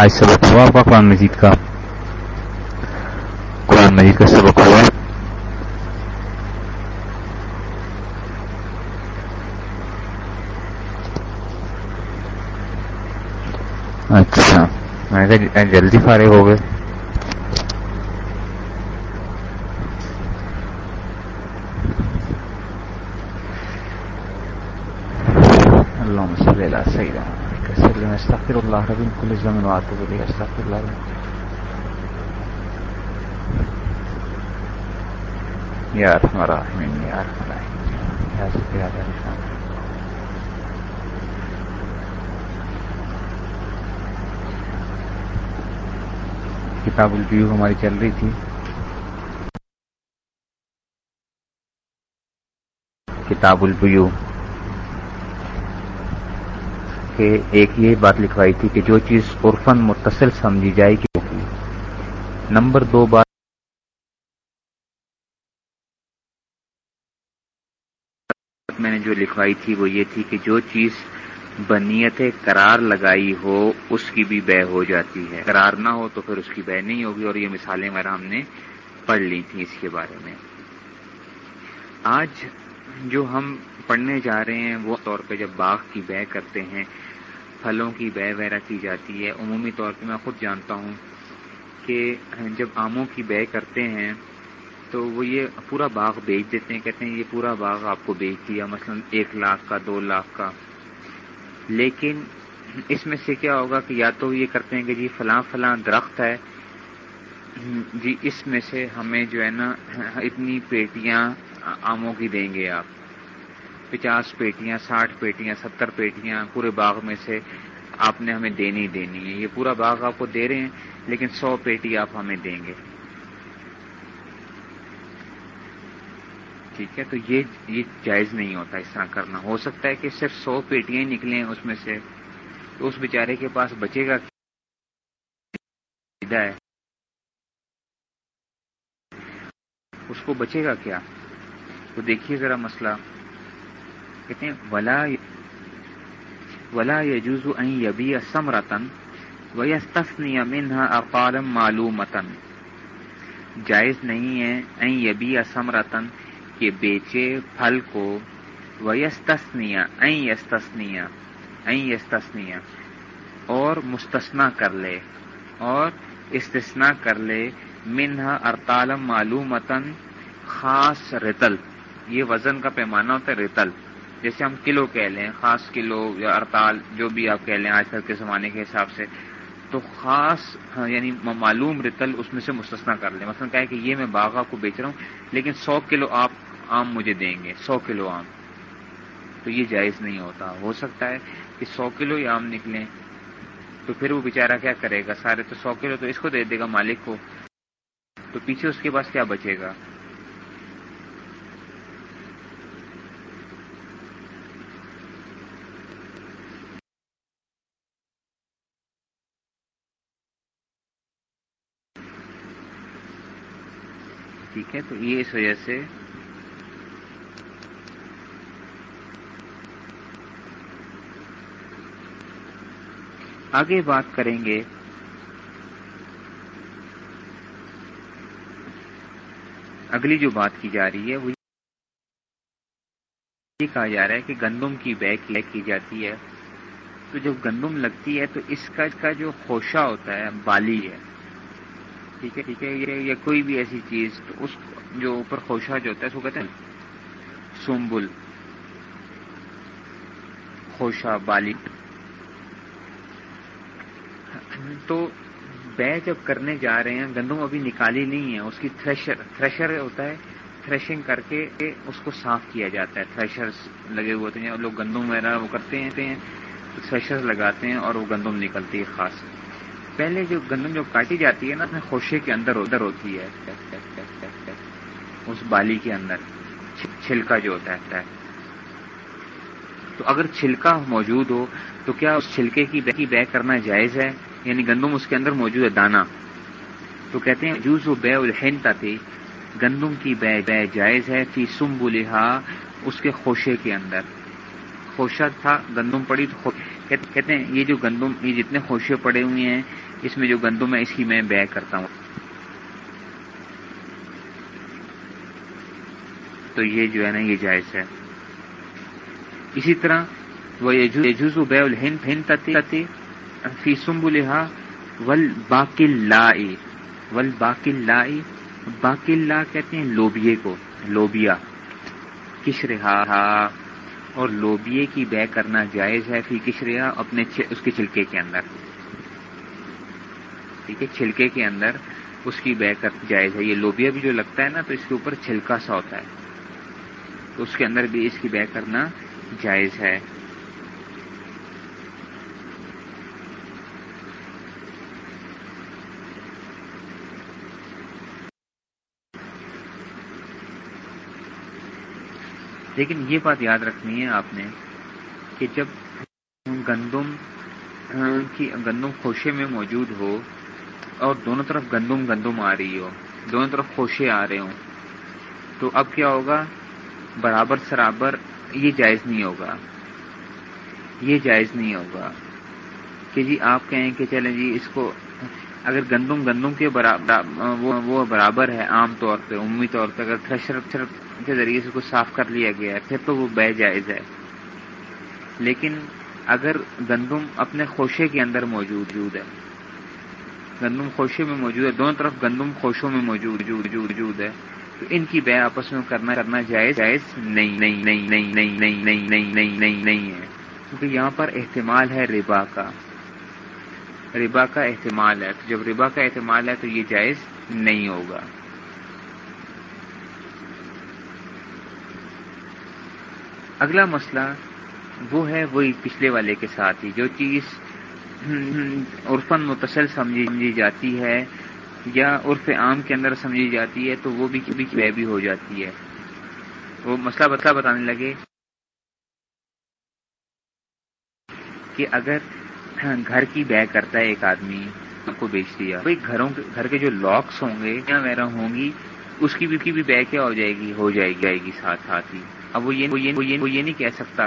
آج سبق ہوا آپ کا قرآن مجید کا قرآن مجید کا سبق ہوا اچھا میں جلدی فارغ ہو گئے اللہ صلی اللہ صحیح وسلم استغفر الله ربي من كل ذنب استغفر الله ربي يا ارحم الراحمين يا ارحم الراحمين يا ذكر يا ذكر کتاب البیو ہماری چل رہی تھی۔ کتاب البیو ایک یہ بات لکھوائی تھی کہ جو چیز عرفن متصل سمجھی جائے گی نمبر دو بات۔ میں نے جو لکھوائی تھی وہ یہ تھی کہ جو چیز بنیت قرار لگائی ہو، اس کی بھی بے ہو جاتی ہے۔ قرار نہ ہو تو پھر اس کی بے نہیں ہوگی، اور یہ مثالیں میرا ہم نے پڑھ لی تھیں اس کے بارے میں۔ آج جو ہم پڑھنے جا رہے ہیں، وہ طور پہ جب باغ کی بے کرتے ہیں پھلوں کی بے وغیرہ کی جاتی ہے۔ عمومی طور پہ میں خود جانتا ہوں کہ جب آموں کی بے کرتے ہیں تو وہ یہ پورا باغ بیچ دیتے ہیں۔ کہتے ہیں یہ پورا باغ آپ کو بیچ دیا، مثلا ایک لاکھ کا، دو لاکھ کا۔ لیکن اس میں سے کیا ہوگا کہ یا تو یہ کرتے ہیں کہ جی فلاں فلاں درخت ہے۔ جی اس میں سے ہمیں جو ہے نا اتنی پیٹیاں آموں کی دیں گے آپ۔ پچاس پیٹیاں، ساٹھ پیٹیاں، ستر پیٹیاں پورے باغ میں سے آپ نے ہمیں دینی دینی ہے۔ یہ پورا باغ آپ کو دے رہے ہیں، لیکن سو پیٹی آپ ہمیں دیں گے۔ ٹھیک ہے، تو یہ یہ جائز نہیں ہوتا اس طرح کرنا۔ ہو سکتا ہے کہ صرف سو پیٹیاں ہی نکلیں اس میں سے، تو اس بیچارے کے پاس بچے گا۔ ہے۔ اس کو بچے گا کیا؟ تو دیکھیے ذرا مسئلہ۔ کہتے ہیں، ولا ولا یجوز ان یبی سمرتن و یستثنی منها اقالم معلومتن جائز نہیں ہے این یبی سمرتن کہ بیچے پھل کو ویستثنیا این یستثنیا این یستثنیا اور مستثنا کر لے اور استثنا کر لے منہا ارتالم معلومتن خاص رتل یہ وزن کا پیمانہ ہوتا ہے رتل جیسے ہم کلو کہہ لیں، خاص کلو یا ارتال جو بھی آپ کہہ لیں آج کل کے زمانے کے حساب سے، تو خاص ہاں، یعنی معلوم رتل اس میں سے مستثنا کر لیں۔ مثلا کہا کہ یہ میں باغا کو بیچ رہا ہوں، لیکن سو کلو آپ آم مجھے دیں گے، سو کلو آم۔ تو یہ جائز نہیں ہوتا۔ ہو سکتا ہے کہ سو کلو ہی آم نکلیں، تو پھر وہ بیچارہ کیا کرے گا؟ سارے تو سو کلو تو اس کو دے دے گا مالک کو۔ تو پیچھے اس کے پاس کیا بچے گا؟ ٹھیک ہے تو یہ اس وجہ سے آگے بات کریں گے اگلی جو بات کی جا رہی ہے وہ یہ کہا جا رہا ہے کہ گندم کی بیگ کی جاتی ہے تو جب گندم لگتی ہے تو اس کا جو خوشہ ہوتا ہے بالی ہے ٹھیک ہے ٹھیک ہے، یہ کوئی بھی ایسی چیز تو اس جو اوپر خوشہ جو ہوتا ہے، اس کو کہتے ہیں سومبل خوشہ بالی۔ تو بے جب کرنے جا رہے ہیں، گندم ابھی نکالی نہیں ہے، اس کی تھریشر تھریشر ہوتا ہے، تھریشنگ کر کے اس کو صاف کیا جاتا ہے۔ تھریشر لگے ہوئے ہوتے ہیں، لوگ گندم وغیرہ وہ کرتے ہیں تھریشر لگاتے ہیں اور وہ گندم نکلتی ہے خاص۔ پہلے جو گندم جو کاٹی جاتی ہے نا، اپنے خوشے کے اندر ادھر ہوتی ہے۔ اس بالی کے اندر چھلکا جو ہوتا ہے۔ تو اگر چھلکا موجود ہو، تو کیا اس چھلکے کی بے بے کرنا جائز ہے؟ یعنی گندم اس کے اندر موجود ہے، دانا۔ تو کہتے ہیں، جوز و بے الحین تھی گندم کی بے بے جائز ہے، فی سم بلحا اس کے خوشے کے اندر۔ خوشہ تھا، گندم پڑی تو کہتے ہیں، یہ جو گندم، یہ جتنے خوشے پڑے ہوئے ہیں اس میں جو گندم ہے اس کی میں بے کرتا ہوں۔ تو یہ جو ہے نا، یہ جائز ہے۔ اسی طرح وہ یجوز بے الہند ہند تتی فی سمب لہا ول باقل لا ول باقل لا باقل لا کہتے ہیں لوبیے کو، لوبیا۔ کشرہا اور لوبیے کی بے کرنا جائز ہے فی کشریا اپنے اس کے چھلکے کے اندر۔ ٹھیک ہے چھلکے کے اندر اس کی بے کر جائز ہے۔ یہ لوبیا بھی جو لگتا ہے نا، تو اس کے اوپر چھلکا سا ہوتا ہے۔ تو اس کے اندر بھی اس کی بے کرنا جائز ہے۔ لیکن یہ بات یاد رکھنی ہے آپ نے کہ جب گندم کی، گندم خوشے میں موجود ہو اور دونوں طرف گندم گندم آ رہی ہو، دونوں طرف خوشے آ رہے ہوں۔ تو اب کیا ہوگا؟ برابر سرابر، یہ جائز نہیں ہوگا۔ یہ جائز نہیں ہوگا۔ کہ جی آپ کہیں کہ چلیں جی اس کو اگر گندم گندم کے برابر وہ برابر ہے عام طور پہ، عمومی طور پہ، اگر تھریشر کے ذریعے سے کو صاف کر لیا گیا ہے، پھر تو وہ بے جائز ہے۔ لیکن اگر گندم اپنے خوشے کے اندر موجود ہے گندم خوشے میں موجود ہے دونوں طرف گندم خوشوں میں موجود موجود ہے تو ان کی بے آپس میں کرنا کرنا جائز جائز نہیں نہیں نہیں نہیں نہیں نہیں نہیں نہیں نہیں نہیں نہیں ہے کیونکہ یہاں پر احتمال ہے ربا کا ربا کا احتمال ہے جب ربا کا احتمال ہے تو یہ جائز نہیں ہوگا اگلا مسئلہ وہ ہے وہی پچھلے والے کے ساتھ ہی جو چیز عرفن متصل سمجھی جی جاتی ہے یا عرف عام کے اندر سمجھی جاتی ہے تو وہ بھی بھی ہو جاتی ہے۔ وہ مسئلہ بتلا بتانے لگے کہ اگر گھر کی بے کرتا ہے ایک آدمی کو بیچ دیا، بھائی گھروں گھر کے جو لاکس ہوں گے، یا وغیرہ ہوں گی، اس کی بھی بے کیا ہو جائے گی، ہو جائے جائے گی ساتھ ساتھ ہی۔ اب وہ یہ نہیں کہہ سکتا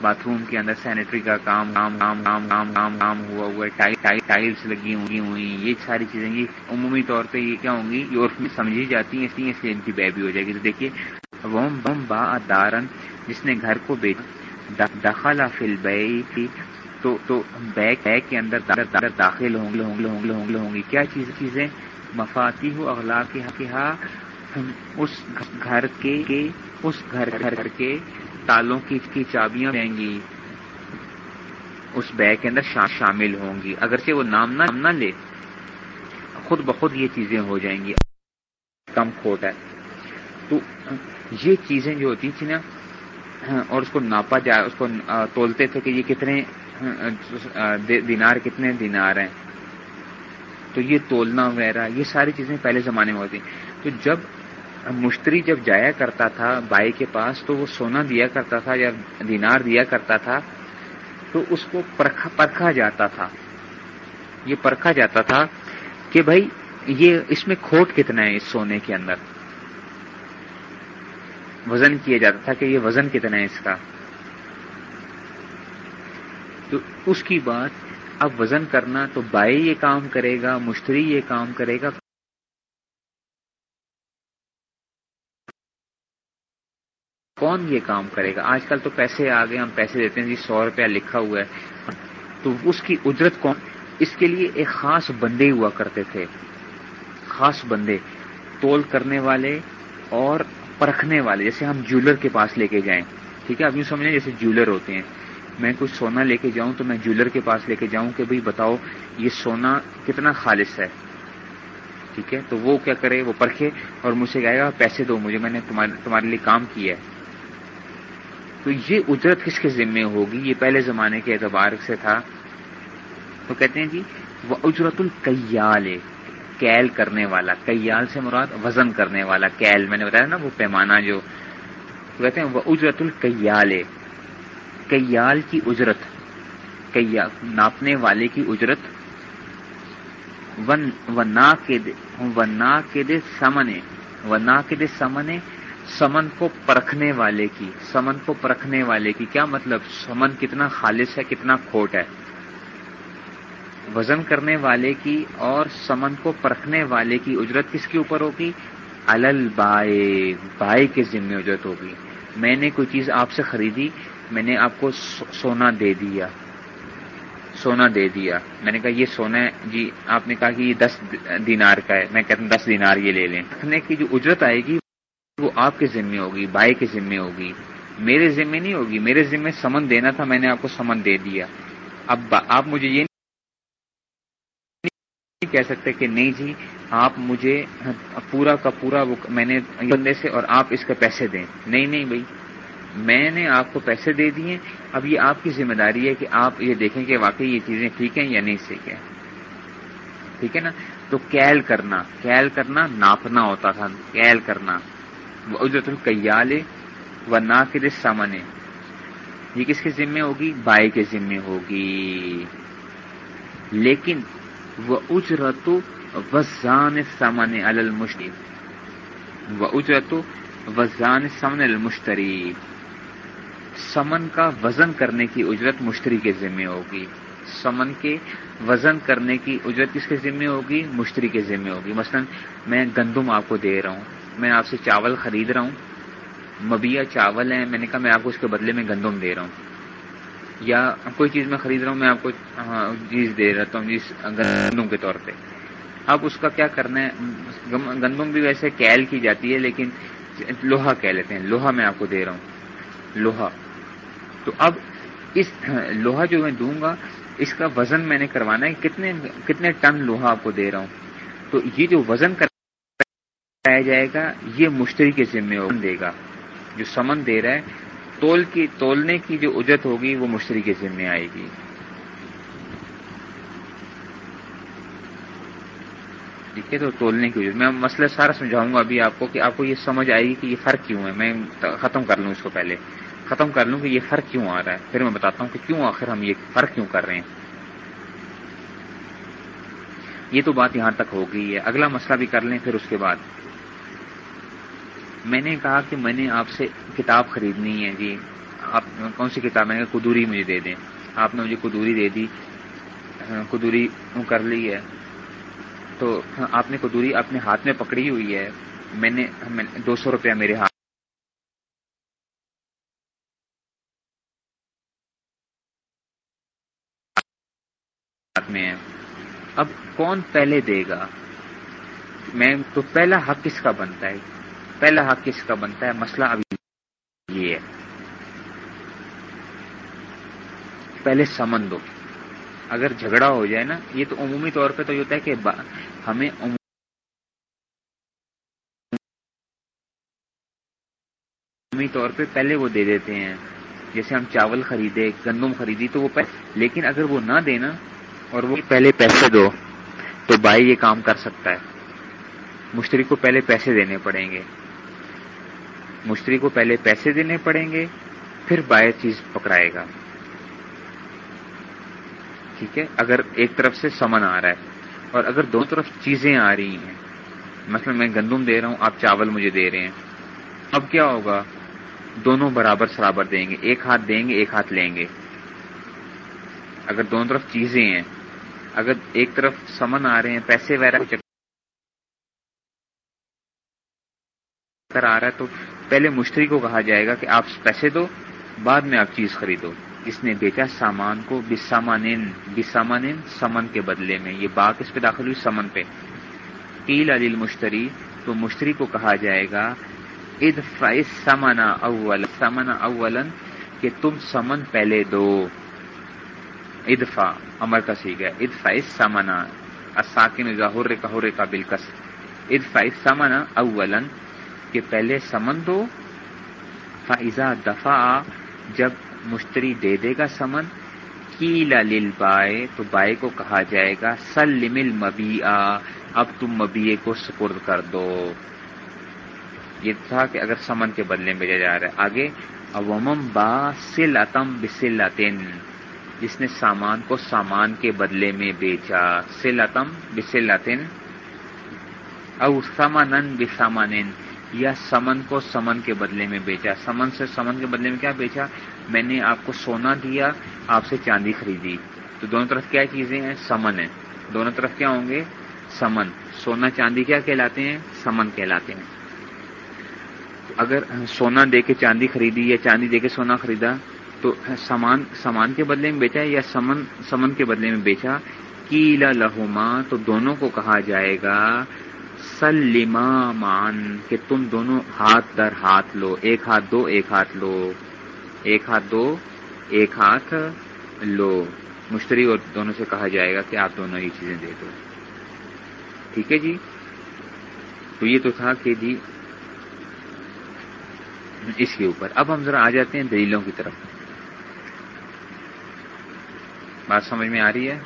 باتھ روم کے اندر سینیٹری کا کام کام کام کام کام کام کام ہوا ہوا ٹائلس لگی ہوئی ہوئی یہ ساری چیزیں یہ عمومی طور پہ یہ کیا ہوں گی؟ یہ عرف میں سمجھی جاتی ہیں، اس لیے اس لیے ان کی بے بھی ہو جائے گی۔ تو دیکھیے وم بم با دارن جس نے گھر کو بیچ دخلا فل بے کی تو تو بیگ بیگ کے اندر داخل ہوں گے ہوں گے ہوں گے ہوں گے ہوں گی۔ کیا چیز، چیزیں؟ مفاتی ہو اغلا کے ہاں اس گھر کے اس گھر گھر کے تالوں کی کی چابیاں رہیں گی۔ اس بیگ کے اندر شامل ہوں گی۔ اگرچہ وہ نام نہ نہ لے، خود بخود یہ چیزیں ہو جائیں گی۔ کم کھوٹ ہے۔ تو یہ چیزیں جو ہوتی تھیں نا، اور اس کو ناپا جائے اس کو تولتے تھے کہ یہ کتنے دینار کتنے دینار ہیں۔ تو یہ تولنا وغیرہ، یہ ساری چیزیں پہلے زمانے میں ہوتی۔ تو جب مشتری جب جایا کرتا تھا، بائی کے پاس، تو وہ سونا دیا کرتا تھا یا دینار دیا کرتا تھا، تو اس کو پرکھا پرکھا جاتا تھا۔ یہ پرکھا جاتا تھا کہ بھائی، یہ اس میں کھوٹ کتنا ہے اس سونے کے اندر؟ وزن کیا جاتا تھا کہ یہ وزن کتنا ہے اس کا؟ تو اس کی بات، اب وزن کرنا تو بائی یہ کام کرے گا، مشتری یہ کام کرے گا۔ کون یہ کام کرے گا؟ آج کل تو پیسے آ گئے، ہم پیسے دیتے ہیں جی سو روپیہ لکھا ہوا ہے۔ تو اس کی اجرت کون؟ اس کے لیے ایک خاص بندے ہوا کرتے تھے۔ خاص بندے، تول کرنے والے اور پرکھنے والے۔ جیسے ہم جولر کے پاس لے کے جائیں، ٹھیک ہے؟ اب یوں سمجھیں جیسے جولر ہوتے ہیں۔ میں کچھ سونا لے کے جاؤں تو میں جولر کے پاس لے کے جاؤں کہ بھائی بتاؤ، یہ سونا کتنا خالص ہے؟ ٹھیک ہے؟ تو وہ کیا کرے؟ وہ پرکھے اور مجھ سے کہے گا، پیسے دو مجھے، میں نے تمہارے لیے کام کیا ہے۔ تو یہ اجرت کس کے ذمے ہوگی؟ یہ پہلے زمانے کے اعتبار سے تھا۔ تو کہتے ہیں جی وہ اجرت القیال، کیل کرنے والا۔ کیال سے مراد وزن کرنے والا۔ کیل، میں نے بتایا نا وہ پیمانہ جو کہتے ہیں، وہ اجرت الکیال کیال کی اجرت ناپنے والے کی اجرت۔ و نا کے دے سمنے و نا کے دے سمنے سمن کو پرکھنے والے کی، سمن کو پرکھنے والے کی۔ کیا مطلب؟ سمن کتنا خالص ہے، کتنا کھوٹ ہے۔ وزن کرنے والے کی اور سمن کو پرکھنے والے کی اجرت کس کے اوپر ہوگی؟ الل بائے بائے کے ذمے اجرت ہوگی۔ میں نے کوئی چیز آپ سے خریدی، میں نے آپ کو سونا دے دیا۔ سونا دے دیا۔ میں نے کہا، یہ سونا ہے۔ جی آپ نے کہا کہ یہ دس دینار کا ہے۔ میں کہتا ہوں دس دینار یہ لے لیں۔ رکھنے کی جو اجرت آئے گی وہ آپ کے ذمے ہوگی بائے کے ذمے ہوگی۔ میرے ذمے نہیں ہوگی، میرے ذمے سمن دینا تھا، میں نے آپ کو سمن دے دیا۔ اب آپ مجھے یہ نہیں کہہ سکتے کہ نہیں جی آپ مجھے پورا کا پورا میں نے بندے سے اور آپ اس کے پیسے دیں۔ نہیں نہیں بھائی۔ میں نے آپ کو پیسے دے دیے۔ اب یہ آپ کی ذمہ داری ہے کہ آپ یہ دیکھیں کہ واقعی یہ چیزیں ٹھیک ہیں یا نہیں صحیح ہیں۔ ٹھیک ہے نا؟ تو کیل کرنا کیل کرنا ناپنا ہوتا تھا، کیل کرنا۔ اجرت الکیال و نا کے یہ کس کے ذمے ہوگی؟ بائے کے ذمے ہوگی۔ لیکن وہ اجرت وزان سمن المشتری۔ و اجرت وزان سمن المشتری۔ سمن کا وزن کرنے کی اجرت مشتری کے ذمے ہوگی۔ سمن کے وزن کرنے کی اجرت کس کے ذمے ہوگی؟ مشتری کے ذمے ہوگی۔ مثلا میں گندم آپ کو دے رہا ہوں۔ میں آپ سے چاول خرید رہا ہوں۔ مبیا چاول ہیں۔ میں نے کہا میں آپ کو اس کے بدلے میں گندم دے رہا ہوں۔ یا کوئی چیز میں خرید رہا ہوں، میں آپ کو ہاں، چیز دے رہتا ہوں جس گندم کے طور پہ۔ اب اس کا کیا کرنا ہے؟ گندم بھی ویسے کیل کی جاتی ہے، لیکن لوہا کہہ لیتے ہیں۔ لوہا میں آپ کو دے رہا ہوں۔ لوہا۔ تو اب اس، لوہا جو میں دوں گا، اس کا وزن میں نے کروانا ہے۔ کتنے کتنے ٹن لوہا آپ کو دے رہا ہوں؟ تو یہ جو وزن کر کرایا جائے گا، یہ مشتری کے ذمے دے گا۔ جو سمن دے رہا ہے، تول کی، تولنے کی جو اجرت ہوگی، وہ مشتری کے ذمے آئے گی۔ ٹھیک ہے، تو تولنے کی اجرت میں مسئلہ سارا سمجھاؤں گا ابھی آپ کو کہ آپ کو یہ سمجھ آئے گی کہ یہ فرق کیوں ہے۔ میں ختم کر لوں اس کو پہلے۔ ختم کر لوں کہ یہ فرق کیوں آ رہا ہے۔ پھر میں بتاتا ہوں کہ کیوں آخر ہم یہ فرق کیوں کر رہے ہیں۔ یہ تو بات یہاں تک ہو گئی ہے۔ اگلا مسئلہ بھی کر لیں پھر اس کے بعد۔ میں نے کہا کہ میں نے آپ سے کتاب خریدنی ہے جی۔ آپ کون سی کتاب؟ میں کدوری مجھے دے دیں۔ آپ نے مجھے کدوری دے دی۔ ہاں، کدوری کر لی ہے۔ تو آپ نے کدوری اپنے ہاتھ میں پکڑی ہوئی ہے۔ میں نے دو سو روپیہ میرے ہاتھ میں ہے۔ اب کون پہلے دے گا؟ میں تو پہلا حق کس کا بنتا ہے؟ پہلا حق کس کا بنتا ہے؟ مسئلہ ابھی یہ ہے۔ پہلے سمن دو۔ اگر جھگڑا ہو جائے نا، یہ تو عمومی طور پہ تو یہ ہوتا ہے کہ ہمیں عمومی طور پہ پہلے وہ دے دیتے ہیں۔ جیسے ہم چاول خریدے، گندم خریدی تو وہ پہلے لیکن اگر وہ نہ دینا اور وہ پہلے پیسے دو، تو بھائی یہ کام کر سکتا ہے۔ مشتری کو پہلے پیسے دینے پڑیں گے۔ مشتری کو پہلے پیسے دینے پڑیں گے، پھر بائر چیز پکڑائے گا۔ ٹھیک ہے؟ اگر ایک طرف سے سمن آ رہا ہے اور اگر دونوں طرف چیزیں آ رہی ہیں، مثلا میں گندم دے رہا ہوں، آپ چاول مجھے دے رہے ہیں۔ اب کیا ہوگا؟ دونوں برابر سرابر دیں گے، ایک ہاتھ دیں گے، ایک ہاتھ لیں گے۔ اگر دونوں طرف چیزیں ہیں، اگر ایک طرف سمن آ رہے ہیں، پیسے وغیرہ آ رہا ہے تو پہلے مشتری کو کہا جائے گا کہ آپ پیسے دو، بعد میں آپ چیز خریدو۔ اس نے بیچا سامان کو بسامانین بسامانین سمن کے بدلے میں۔ یہ با کس پہ داخل ہوئی سمن پہ۔ قیل علی مشتری تو مشتری کو کہا جائے گا اد فائز سمنا اول سمنا اولن کہ تم سمن پہلے دو۔ ادفا امر کا سی گیا اد سمنا ساکن ظاہر کا ہو کا بالکس اد سمنا اولن کہ پہلے سمن دو فائزہ دفاع جب مشتری دے دے گا سمن کیلا لل بائے تو بائے کو کہا جائے گا، سلم المبیا اب تم مبیے کو سپرد کر دو۔ یہ تھا کہ اگر سمن کے بدلے میں بھیجا جا رہا ہے۔ آگے، اومم با سل اتم بسل جس نے سامان کو سامان کے بدلے میں بیچا۔ سل اتم بسل او سمن بسامن یا سمن کو سمن کے بدلے میں بیچا۔ سمن سے سمن کے بدلے میں کیا بیچا؟ میں نے آپ کو سونا دیا، آپ سے چاندی خریدی۔ تو دونوں طرف کیا چیزیں ہیں؟ سمن ہے دونوں طرف کیا ہوں گے؟ سمن۔ سونا چاندی کیا کہلاتے ہیں؟ سمن کہلاتے ہیں۔ اگر سونا دے کے چاندی خریدی یا چاندی دے کے سونا خریدا، تو سامان سامان کے بدلے میں بیچا یا سمن سمن کے بدلے میں بیچا؟ کیلا لہما، تو دونوں کو کہا جائے گا سلیما مان کہ تم دونوں ہاتھ در ہاتھ لو، ایک ہاتھ دو، ایک ہاتھ لو، ایک ہاتھ دو، ایک ہاتھ لو۔ مشتری اور دونوں سے کہا جائے گا کہ آپ دونوں یہ چیزیں دے دو۔ ٹھیک ہے جی؟ تو یہ تو تھا کہ جی اس کے اوپر۔ اب ہم ذرا آ جاتے ہیں دلیلوں کی طرف۔ بات سمجھ میں آ رہی ہے؟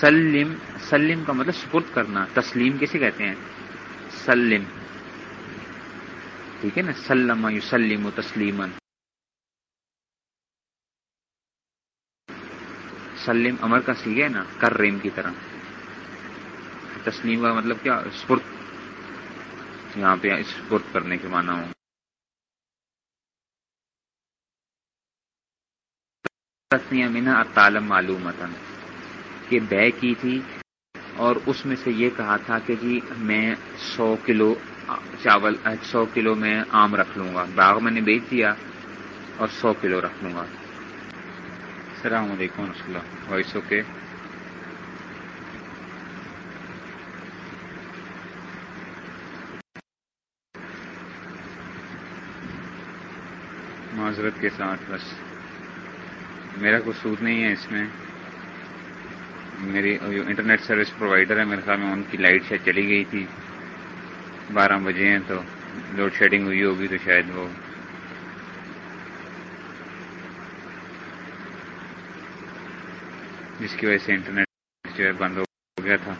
سلم سلم کا مطلب سپرد کرنا، تسلیم کیسے کہتے ہیں؟ سلم۔ ٹھیک ہے نا؟ سلم یو سلیم و تسلیم سلم امر کا سی ہے نا کر کی طرح۔ تسلیم کا مطلب کیا؟ اسپرت یہاں پہ اسپرت کرنے کے معنی ہوں۔ مینا تعلم معلوم کہ بے کی تھی اور اس میں سے یہ کہا تھا کہ جی میں سو کلو چاول سو کلو میں آم رکھ لوں گا۔ باغ میں نے بیچ دیا اور سو کلو رکھ لوں گا۔ السلام علیکم و اللہ وائس اوکے معذرت کے ساتھ، بس میرا کوئی سود نہیں ہے اس میں۔ میری جو انٹرنیٹ سروس پرووائڈر ہے، میرے خیال میں ان کی لائٹ شاید چلی گئی تھی۔ بارہ بجے ہیں تو لوڈ شیڈنگ ہوئی ہوگی تو شاید وہ جس کی وجہ سے انٹرنیٹ جو ہے بند ہو گیا تھا۔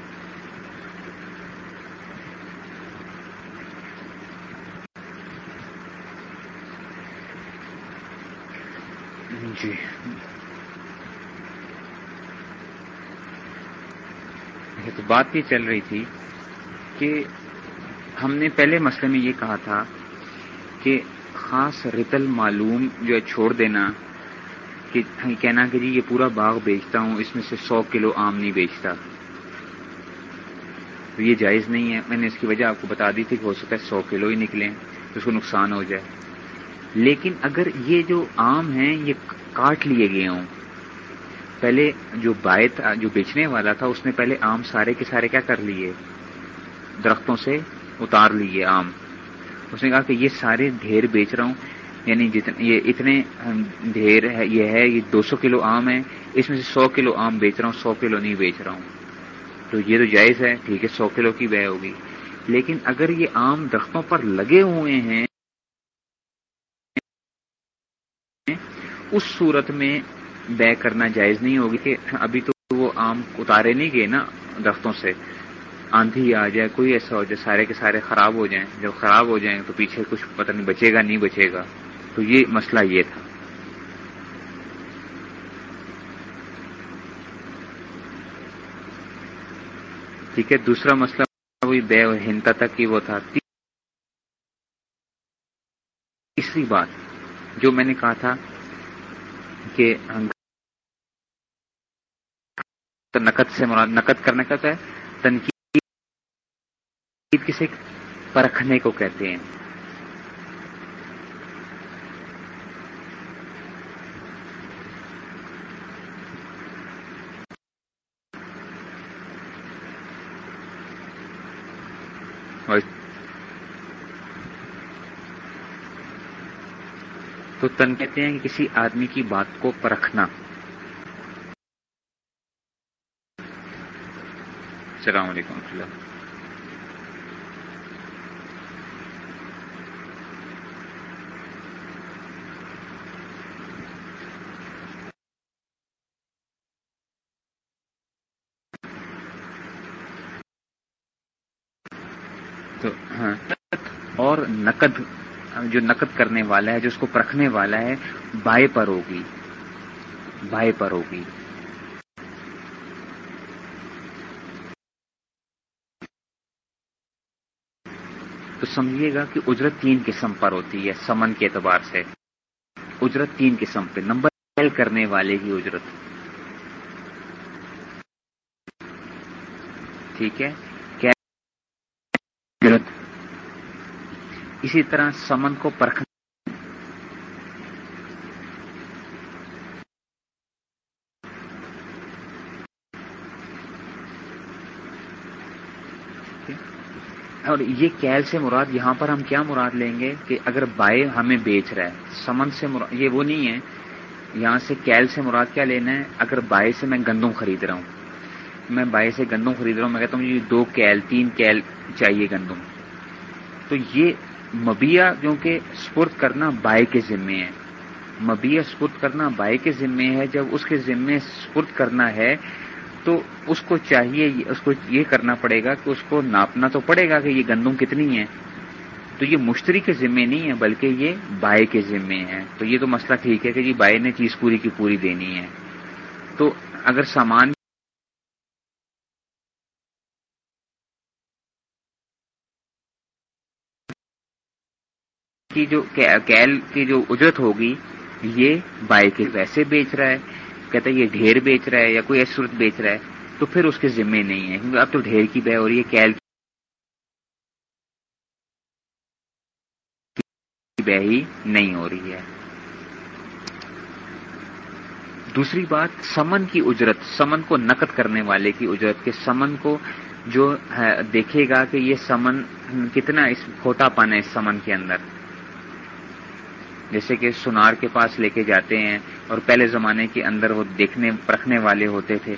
جی۔ تو بات یہ چل رہی تھی کہ ہم نے پہلے مسئلے میں یہ کہا تھا کہ خاص رتل معلوم جو ہے چھوڑ دینا کہ کہنا کہ جی یہ پورا باغ بیچتا ہوں، اس میں سے سو کلو آم نہیں بیچتا۔ تو یہ جائز نہیں ہے۔ میں نے اس کی وجہ آپ کو بتا دی تھی کہ ہو سکتا ہے سو کلو ہی نکلیں، تو اس کو نقصان ہو جائے۔ لیکن اگر یہ جو آم ہیں، یہ کاٹ لیے گئے ہوں پہلے جو بائت جو بیچنے والا تھا، اس نے پہلے آم سارے کے سارے کیا کر لیے؟ درختوں سے اتار لیے آم۔ اس نے کہا کہ یہ سارے ڈھیر بیچ رہا ہوں۔ یعنی جتنے، یہ اتنے ڈھیر ہے، یہ ہے، یہ دو سو کلو آم ہے اس میں سے سو کلو آم بیچ رہا ہوں، سو کلو نہیں بیچ رہا ہوں۔ تو یہ تو جائز ہے، ٹھیک ہے، سو کلو کی بہ ہوگی۔ لیکن اگر یہ آم درختوں پر لگے ہوئے ہیں، اس صورت میں بے کرنا جائز نہیں ہوگی کہ ابھی تو وہ آم اتارے نہیں گئے نا درختوں سے۔ آندھی آ جائے، کوئی ایسا ہو جائے، سارے کے سارے خراب ہو جائیں۔ جب خراب ہو جائیں تو پیچھے کچھ پتہ نہیں بچے گا، نہیں بچے گا۔ تو یہ مسئلہ یہ تھا۔ ٹھیک ہے، دوسرا مسئلہ وہی بے اور ہنتا تک کی وہ تھا۔ تیسری بات جو میں نے کہا تھا کہ نقد سے مراد نقد کرنے کا ہے۔ تنقید کسے پرکھنے کو کہتے ہیں۔ تو تن کہتے ہیں کہ کسی آدمی کی بات کو پرکھنا۔ السلام علیکم و اللہ تو ہاں اور نقد، جو نقد کرنے والا ہے، جو اس کو پرکھنے والا ہے بائیں پر ہوگی۔ بائیں پر ہوگی۔ سمجھیے گا کہ اجرت تین قسم پر ہوتی ہے، سمن کے اعتبار سے۔ اجرت تین قسم پہ، نمبر کرنے والے کی اجرت۔ ٹھیک ہے؟ اجرت۔ اسی طرح سمن کو پرکھنے اور یہ کیل سے مراد یہاں پر ہم کیا مراد لیں گے کہ اگر بائے ہمیں بیچ رہا ہے سمن سے مراد یہ وہ نہیں ہے، یہاں سے کیل سے مراد کیا لینا ہے؟ اگر بائے سے میں گندم خرید رہا ہوں۔ میں بائے سے گندم خرید رہا ہوں، میں کہتا ہوں یہ دو کیل، تین کیل چاہیے گندم۔ تو یہ مبیا جو کہ سپرد کرنا بائے کے ذمے ہے۔ مبیا سپرد کرنا بائے کے ذمے ہے، جب اس کے ذمے سپرد کرنا ہے تو اس کو چاہیے، اس کو یہ کرنا پڑے گا کہ اس کو ناپنا تو پڑے گا کہ یہ گندم کتنی ہے تو یہ مشتری کے ذمے نہیں ہے بلکہ یہ بائے کے ذمے ہے تو یہ تو مسئلہ ٹھیک ہے کہ جی بائے نے چیز پوری کی پوری دینی ہے۔ تو اگر سامان کی جو کیل کی جو اجرت ہوگی، یہ بائے کے ویسے بیچ رہا ہے۔ کہتا ہے یہ ڈھیر بیچ رہا ہے یا کوئی ایسی صورت بیچ رہا ہے، تو پھر اس کے ذمے نہیں ہے، کیونکہ اب تو ڈھیر کی بہ ہو رہی ہے کیل کی بہ ہی نہیں ہو رہی ہے۔ دوسری بات، سمن کی اجرت، سمن کو نقد کرنے والے کی اجرت کے سمن کو جو دیکھے گا کہ یہ سمن کتنا اس کھوٹا پن ہے اس سمن کے اندر۔ جیسے کہ سونار کے پاس لے کے جاتے ہیں اور پہلے زمانے کے اندر وہ دیکھنے، پرکھنے والے ہوتے تھے۔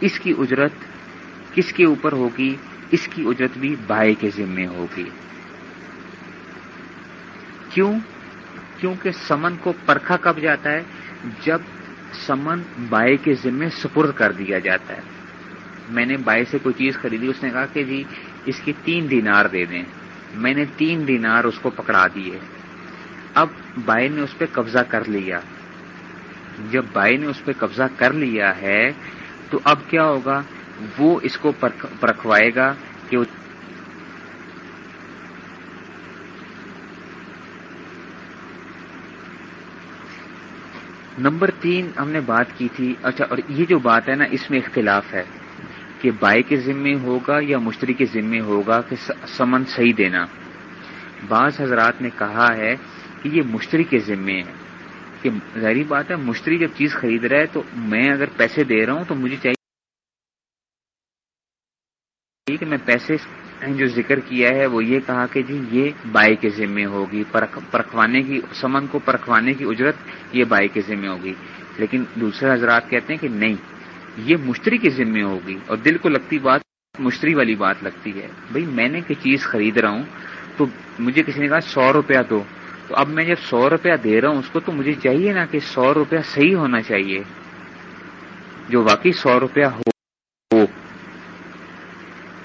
اس کی اجرت کس کے اوپر ہوگی؟ اس کی اجرت بھی بائے کے ذمے ہوگی۔ کیوں؟ کیونکہ سمن کو پرکھا کب جاتا ہے؟ جب سمن بائے کے ذمے سپرد کر دیا جاتا ہے۔ میں نے بائے سے کوئی چیز خریدی، اس نے کہا کہ جی اس کی تین دینار دے دیں۔ میں نے تین دینار اس کو پکڑا دیے اب بائی نے اس پہ قبضہ کر لیا۔ جب بائی نے اس پہ قبضہ کر لیا ہے، تو اب کیا ہوگا؟ وہ اس کو پرکھوائے گا کہ نمبر تین ہم نے بات کی تھی اچھا اور یہ جو بات ہے نا، اس میں اختلاف ہے کہ بائی کے ذمے ہوگا یا مشتری کے ذمے ہوگا کہ سمن صحیح دینا۔ بعض حضرات نے کہا ہے کہ یہ مشتری کے ذمے ہے۔ کہ ظاہری بات ہے، مشتری جب چیز خرید رہا ہے تو میں اگر پیسے دے رہا ہوں تو مجھے چاہیے کہ میں پیسے جو ذکر کیا ہے، وہ یہ کہا کہ جی یہ بائی کے ذمے ہوگی پرکھوانے کی، سمن کو پرکھوانے کی اجرت یہ بائی کے ذمے ہوگی۔ لیکن دوسرے حضرات کہتے ہیں کہ نہیں، یہ مشتری کے ذمے ہوگی۔ اور دل کو لگتی بات، مشتری والی بات لگتی ہے۔ بھئی میں نے کوئی چیز خرید رہا ہوں تو مجھے کسی نے کہا سو روپیہ دو۔ تو اب میں جب سو روپیہ دے رہا ہوں، اس کو تو مجھے چاہیے نا کہ سو روپیہ صحیح ہونا چاہیے۔ جو واقعی سو روپیہ ہو،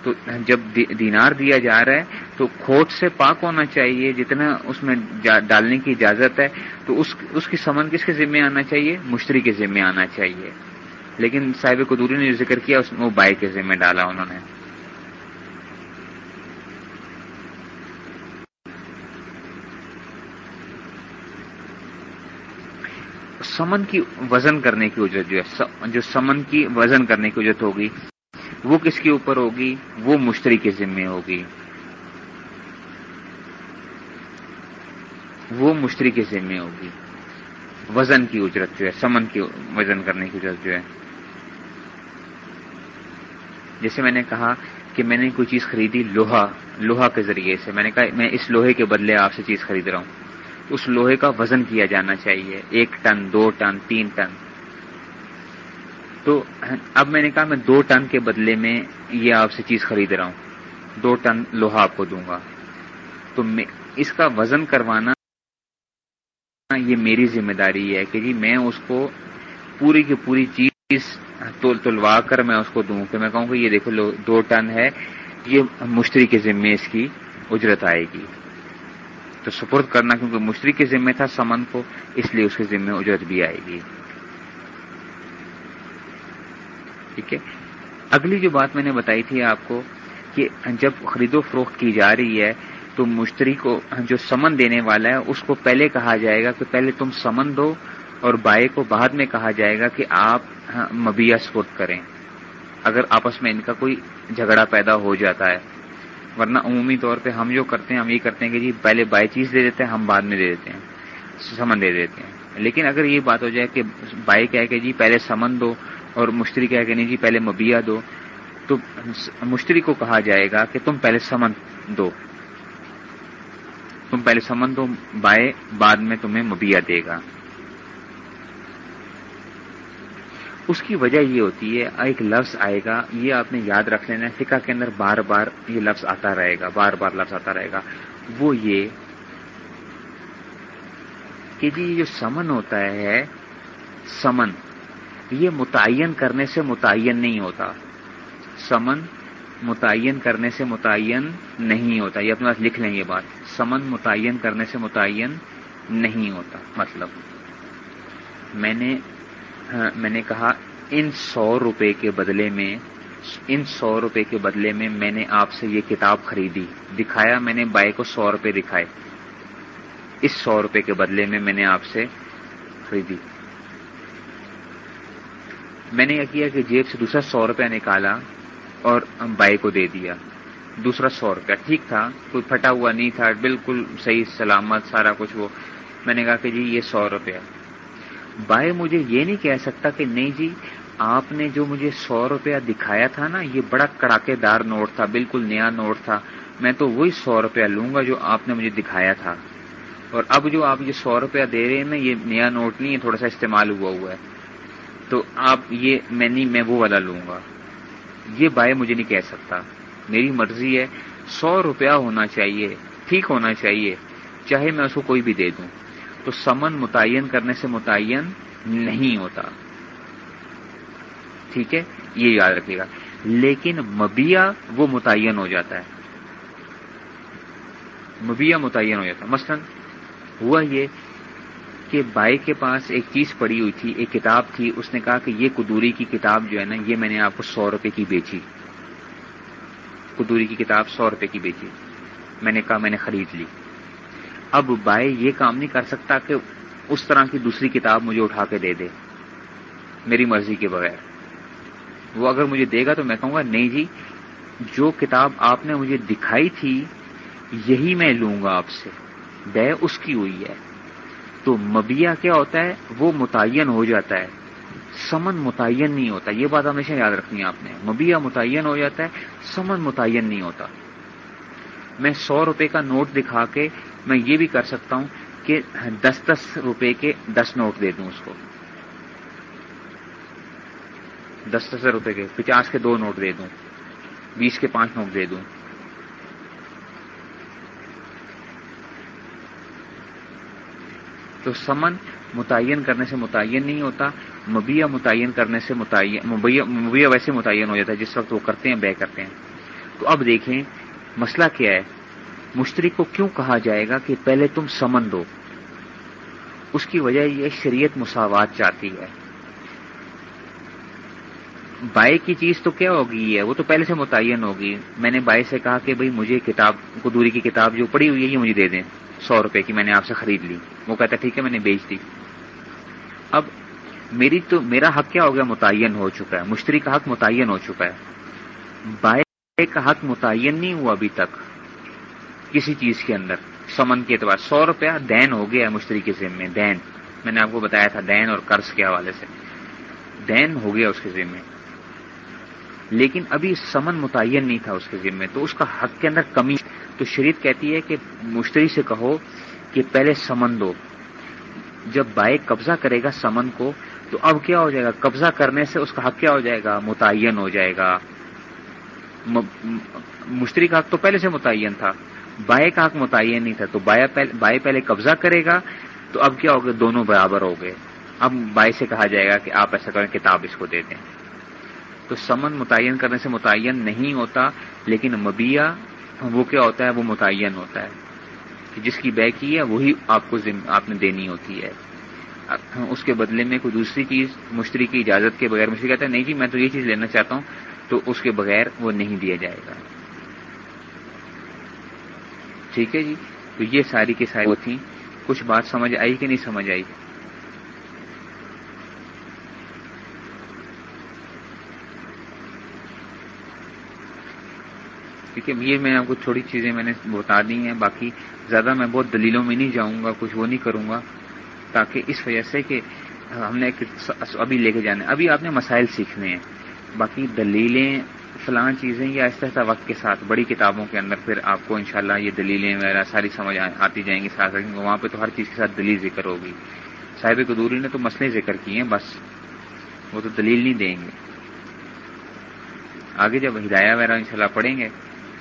تو جب دینار دیا جا رہا ہے، تو کھوٹ سے پاک ہونا چاہیے، جتنا اس میں ڈالنے کی اجازت ہے، تو اس اس کی سمن کس کے ذمے آنا چاہیے؟ مشتری کے ذمے آنا چاہیے۔ لیکن صاحب قدوری نے جو ذکر کیا، اس میں وہ بائی کے ذمے ڈالا انہوں نے۔ سمن کی وزن کرنے کی اجرت جو ہے جو سمن کی وزن کرنے کی اجرت ہوگی، وہ کس کے اوپر ہوگی؟ وہ مشتری کے ذمے ہوگی۔ وہ مشتری کے ذمے ہوگی۔ وزن کی اجرت جو ہے، سمن کی وزن کرنے کی اجرت جو ہے۔ جیسے میں نے کہا کہ میں نے کوئی چیز خریدی لوہا لوہا کے ذریعے سے، میں نے کہا میں اس لوہے کے بدلے آپ سے چیز خرید رہا ہوں۔ اس لوہے کا وزن کیا جانا چاہیے۔ ایک ٹن، دو ٹن، تین ٹن۔ تو اب میں نے کہا میں دو ٹن کے بدلے میں یہ آپ سے چیز خرید رہا ہوں۔ دو ٹن لوہا آپ کو دوں گا۔ تو اس کا وزن کروانا یہ میری ذمہ داری ہے کہ جی میں اس کو پوری کی پوری چیز تلوا کر میں اس کو دوں۔ کہ میں کہوں کہ یہ دیکھو دو ٹن ہے۔ یہ مشتری کے ذمے اس کی اجرت آئے گی۔ تو سپرد کرنا کیونکہ مشتری کے ذمے تھا، سمن کو، اس لیے اس کے ذمے اجرت بھی آئے گی۔ ٹھیک ہے؟ اگلی جو بات میں نے بتائی تھی آپ کو کہ جب خرید و فروخت کی جا رہی ہے تو مشتری کو جو سمن دینے والا ہے، اس کو پہلے کہا جائے گا کہ پہلے تم سمن دو اور بائے کو بعد میں کہا جائے گا کہ آپ مبیا سپرد کریں۔ اگر آپس میں ان کا کوئی جھگڑا پیدا ہو جاتا ہے ورنہ عمومی طور پہ ہم جو کرتے ہیں، ہم یہ کرتے ہیں کہ جی پہلے بائی چیز دے دیتے ہیں، ہم بعد میں دے دیتے ہیں، سمن دے دیتے ہیں۔ لیکن اگر یہ بات ہو جائے کہ بائی کہہ کہ جی پہلے سمن دو اور مشتری کہہ کہ نہیں جی پہلے مبیا دو، تو مشتری کو کہا جائے گا کہ تم پہلے سمن دو۔ تم پہلے سمن دو بائے بعد میں تمہیں مبیا دے گا۔ اس کی وجہ یہ ہوتی ہے ایک لفظ آئے گا، یہ آپ نے یاد رکھ لینا ہے فکا کے اندر بار بار یہ لفظ آتا رہے گا، بار بار لفظ آتا رہے گا۔ وہ یہ کہ جی یہ جو سمن ہوتا ہے، سمن، یہ متعین کرنے سے متعین نہیں ہوتا۔ سمن متعین کرنے سے متعین نہیں ہوتا۔ یہ اپنے پاس لکھ لیں یہ بات۔ سمن متعین کرنے سے متعین نہیں ہوتا مطلب۔ میں نے ہاں، میں نے کہا، ان سو روپے کے بدلے میں، ان سو روپے کے بدلے میں میں نے آپ سے یہ کتاب خریدی۔ دکھایا میں نے بائی کو سو روپے دکھائے۔ اس سو روپے کے بدلے میں میں نے آپ سے خریدی۔ میں نے یہ کیا کہ جیب سے دوسرا سو روپیہ نکالا اور بائی کو دے دیا۔ دوسرا سو روپیہ ٹھیک تھا، کوئی پھٹا ہوا نہیں تھا، بالکل صحیح، سلامت، سارا کچھ وہ۔ میں نے کہا کہ جی یہ سو روپیہ بھائی مجھے یہ نہیں کہہ سکتا کہ نہیں جی آپ نے جو مجھے سو روپیہ دکھایا تھا نا، یہ بڑا کڑاکے دار نوٹ تھا، بالکل نیا نوٹ تھا۔ میں تو وہی سو روپیہ لوں گا جو آپ نے مجھے دکھایا تھا۔ اور اب جو آپ یہ سو روپیہ دے رہے ہیں نا، یہ نیا نوٹ نہیں ہے تھوڑا سا استعمال ہوا ہوا ہے۔ تو آپ یہ میں نہیں، میں وہ والا لوں گا۔ یہ بھائی مجھے نہیں کہہ سکتا۔ میری مرضی ہے، سو روپیہ ہونا چاہیے، ٹھیک ہونا چاہیے، چاہے میں اس کو کوئی بھی دے دوں۔ تو سمن متعین کرنے سے متعین نہیں ہوتا۔ ٹھیک ہے؟ یہ یاد رکھے گا۔ لیکن مبیا وہ متعین ہو جاتا ہے۔ مبیا متعین ہو جاتا ہے۔ مثلا ہوا یہ کہ بائی کے پاس ایک چیز پڑی ہوئی تھی، ایک کتاب تھی۔ اس نے کہا کہ یہ کدوری کی کتاب جو ہے نا، یہ میں نے آپ کو سو روپے کی بیچی۔ کدوری کی کتاب سو روپے کی بیچی۔ میں نے کہا میں نے خرید لی۔ اب بائی یہ کام نہیں کر سکتا کہ اس طرح کی دوسری کتاب مجھے اٹھا کے دے دے، میری مرضی کے بغیر۔ وہ اگر مجھے دے گا تو میں کہوں گا، نہیں جی جو کتاب آپ نے مجھے دکھائی تھی، یہی میں لوں گا آپ سے۔ بے، اس کی ہوئی ہے۔ تو مبیا کیا ہوتا ہے؟ وہ متعین ہو جاتا ہے۔ سمن متعین نہیں ہوتا۔ یہ بات ہمیشہ یاد رکھنی ہے آپ نے۔ مبیا متعین ہو جاتا ہے، سمن متعین نہیں ہوتا۔ میں سو روپے کا نوٹ دکھا کے میں یہ بھی کر سکتا ہوں کہ دس دس روپے کے دس نوٹ دے دوں اس کو۔ دس دس روپے کے، پچاس کے دو نوٹ دے دوں، بیس کے پانچ نوٹ دے دوں۔ تو سمن متعین کرنے سے متعین نہیں ہوتا مبیا متعین کرنے سے متعین مبیا ویسے متعین ہو جاتا ہے جس وقت وہ کرتے ہیں، بے کرتے ہیں۔ تو اب دیکھیں مسئلہ کیا ہے۔ مشتری کو کیوں کہا جائے گا کہ پہلے تم سمن دو؟ اس کی وجہ یہ شریعت مساوات چاہتی ہے۔ بائی کی چیز تو کیا ہوگی ہے وہ تو پہلے سے متعین ہوگی۔ میں نے بائی سے کہا کہ بھائی مجھے کتاب کو دوری کی کتاب جو پڑی ہوئی ہے، یہ مجھے دے دیں۔ سو روپے کی میں نے آپ سے خرید لی۔ وہ کہتا ٹھیک ہے، میں نے بیچ دی۔ اب میری تو، میرا حق کیا ہو گیا؟ متعین ہو چکا ہے۔ مشتری کا حق متعین ہو چکا ہے۔ بائی کا حق متعین نہیں ہوا ابھی تک۔ کسی چیز کے اندر۔ سمن کے اعتبار سو روپیہ دین ہو گیا مشتری کے ذمے، دین۔ میں نے آپ کو بتایا تھا دین اور قرض کے حوالے سے۔ دین ہو گیا اس کے ذمے۔ لیکن ابھی سمن متعین نہیں تھا اس کے ذمے، تو اس کا حق کے اندر کمی۔ تو شریعت کہتی ہے کہ مشتری سے کہو کہ پہلے سمن دو۔ جب بائک قبضہ کرے گا سمن کو، تو اب کیا ہو جائے گا؟ قبضہ کرنے سے اس کا حق کیا ہو جائے گا؟ متعین ہو جائے گا۔ مشتری کا حق تو پہلے سے متعین تھا۔ بائیں کا حق متعین نہیں تھا، تو بائیں پہلے قبضہ کرے گا تو اب کیا ہوگا؟ دونوں برابر ہو گئے۔ اب بائی سے کہا جائے گا کہ آپ ایسا کریں، کتاب اس کو دے دیں۔ تو سمن متعین کرنے سے متعین نہیں ہوتا، لیکن مبیا وہ کیا ہوتا ہے؟ وہ متعین ہوتا ہے۔ کہ جس کی بے کی ہے، وہی آپ کو آپ نے دینی ہوتی ہے۔ اس کے بدلے میں کوئی دوسری چیز مشتری کی اجازت کے بغیر مشتری کہتا ہے نہیں جی میں تو یہ چیز لینا چاہتا ہوں، تو اس کے بغیر وہ نہیں دیا جائے گا۔ ٹھیک ہے جی؟ تو یہ ساری کی ساری وہ تھیں۔ کچھ بات سمجھ آئی کہ نہیں سمجھ آئی؟ ٹھیک ہے، یہ میں آپ کو تھوڑی چیزیں میں نے بتا دی ہیں، باقی زیادہ میں بہت دلیلوں میں نہیں جاؤں گا، کچھ وہ نہیں کروں گا، تاکہ اس وجہ سے کہ ہم نے ابھی لے کے جانا ہے ابھی آپ نے مسائل سیکھنے ہیں، باقی دلیلیں فلاں چیزیں یا اس طرح وقت کے ساتھ بڑی کتابوں کے اندر پھر آپ کو انشاءاللہ یہ دلیلیں وغیرہ ساری سمجھ آتی جائیں گی ساتھ وہاں پہ تو ہر چیز کے ساتھ دلیل ذکر ہوگی۔ صاحب قدوری نے تو مسئلے ذکر کیے ہیں، بس وہ تو دلیل نہیں دیں گے۔ آگے جب ہدایہ وغیرہ انشاءاللہ پڑھیں گے،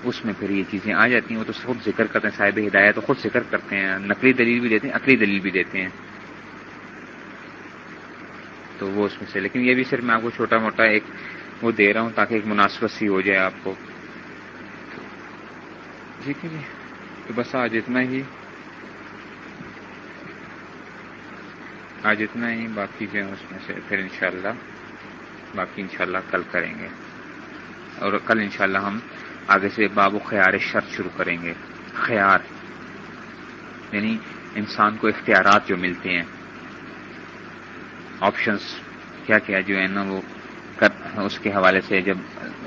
اس میں پھر یہ چیزیں آ جاتی ہیں، وہ تو خود ذکر کرتے ہیں۔ صاحب ہدایہ تو خود ذکر کرتے ہیں، نقلی دلیل بھی دیتے ہیں، عقلی دلیل بھی دیتے ہیں۔ تو وہ اس میں سے، لیکن یہ بھی صرف میں آپ کو چھوٹا موٹا ایک وہ دے رہا ہوں تاکہ ایک مناسبت سی ہو جائے آپ کو۔ ٹھیک ہے جی تو بس آج اتنا ہی۔ آج اتنا ہی، باقی جو ہے اس میں سے پھر انشاءاللہ، باقی انشاءاللہ کل کریں گے۔ اور کل انشاءاللہ ہم آگے سے باب و خیار شرط شروع کریں گے۔ خیار یعنی انسان کو اختیارات جو ملتے ہیں۔ آپشنس کیا کیا جو ہے نا وہ۔ اس کے حوالے سے جب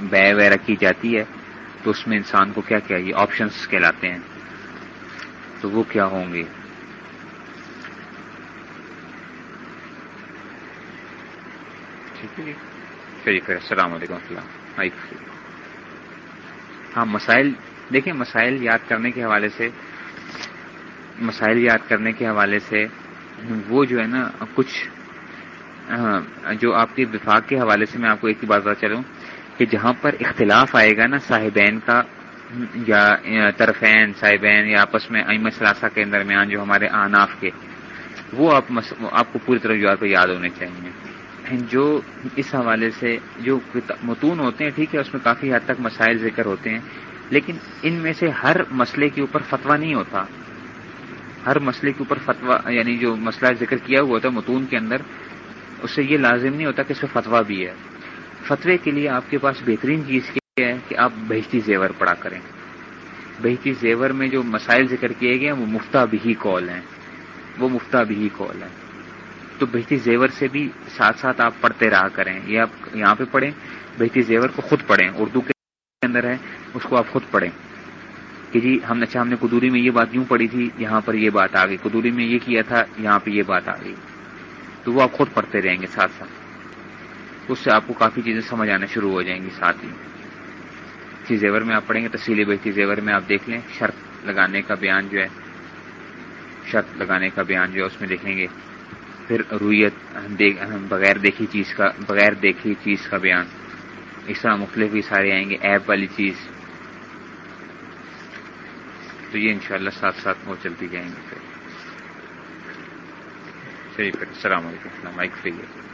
بے وغیرہ کی جاتی ہے، تو اس میں انسان کو کیا کیا یہ آپشنس کہلاتے ہیں؟ تو وہ کیا ہوں گے؟ ٹھیک ہے جی۔ پھر، السلام علیکم السلام ہاں مسائل، دیکھیں، مسائل یاد کرنے کے حوالے سے، مسائل یاد کرنے کے حوالے سے وہ جو ہے نا، کچھ ہاں، جو آپ کے وفاق کے حوالے سے میں آپ کو ایک ہی بات بتا چلوں کہ جہاں پر اختلاف آئے گا نا صاحبین کا، یا طرفین، صاحبین یا آپس میں ام ثلاثہ کے درمیان جو ہمارے آناف کے، وہ آپ آپ کو پوری طرح جو یاد ہونے چاہیے۔ جو اس حوالے سے جو متون ہوتے ہیں، ٹھیک ہے، اس میں کافی حد تک مسائل ذکر ہوتے ہیں، لیکن ان میں سے ہر مسئلے کے اوپر فتویٰ نہیں ہوتا۔ ہر مسئلے کے اوپر فتویٰ یعنی جو مسئلہ ذکر کیا ہوا ہوتا ہے متون کے اندر اس سے یہ لازم نہیں ہوتا کہ اس میں فتوا بھی ہے۔ فتوے کے لیے آپ کے پاس بہترین چیز کیا ہے کہ آپ بہشتی زیور پڑا کریں۔ بہشتی زیور میں جو مسائل ذکر کیے گئے ہیں، وہ مفتا بھی کال ہیں۔ وہ مفتا بھی کال ہے تو بہتی زیور سے بھی ساتھ ساتھ آپ پڑھتے رہا کریں۔ یہ آپ یہاں پہ پڑھیں۔ بہتی زیور کو خود پڑھیں۔ اردو کے اندر ہے، اس کو آپ خود پڑھیں۔ کہ جی ہم اچھا ہم نے قدوری میں یہ بات یوں پڑھی تھی، یہاں پر یہ بات آ گئی۔ قدوری میں یہ کیا تھا، یہاں پہ یہ بات آ گئی۔ تو وہ آپ خود پڑھتے رہیں گے ساتھ ساتھ۔ اس سے آپ کو کافی چیزیں سمجھ آنا شروع ہو جائیں گی ساتھ ہی۔ اسی زیور میں آپ پڑھیں گے، تفصیلی بہتی زیور میں آپ دیکھ لیں۔ شرط لگانے کا بیان جو ہے، شرط لگانے کا بیان جو ہے، اس میں دیکھیں گے۔ پھر رویت بغیر دیکھی چیز کا، بغیر دیکھی چیز کا بیان۔ اس طرح مختلف بھی سارے آئیں گے، ایپ والی چیز۔ تو یہ انشاءاللہ ساتھ ساتھ وہ چلتی جائیں گے پھر۔ صحیح پھر السلام علیکم۔ مائک فری ہے۔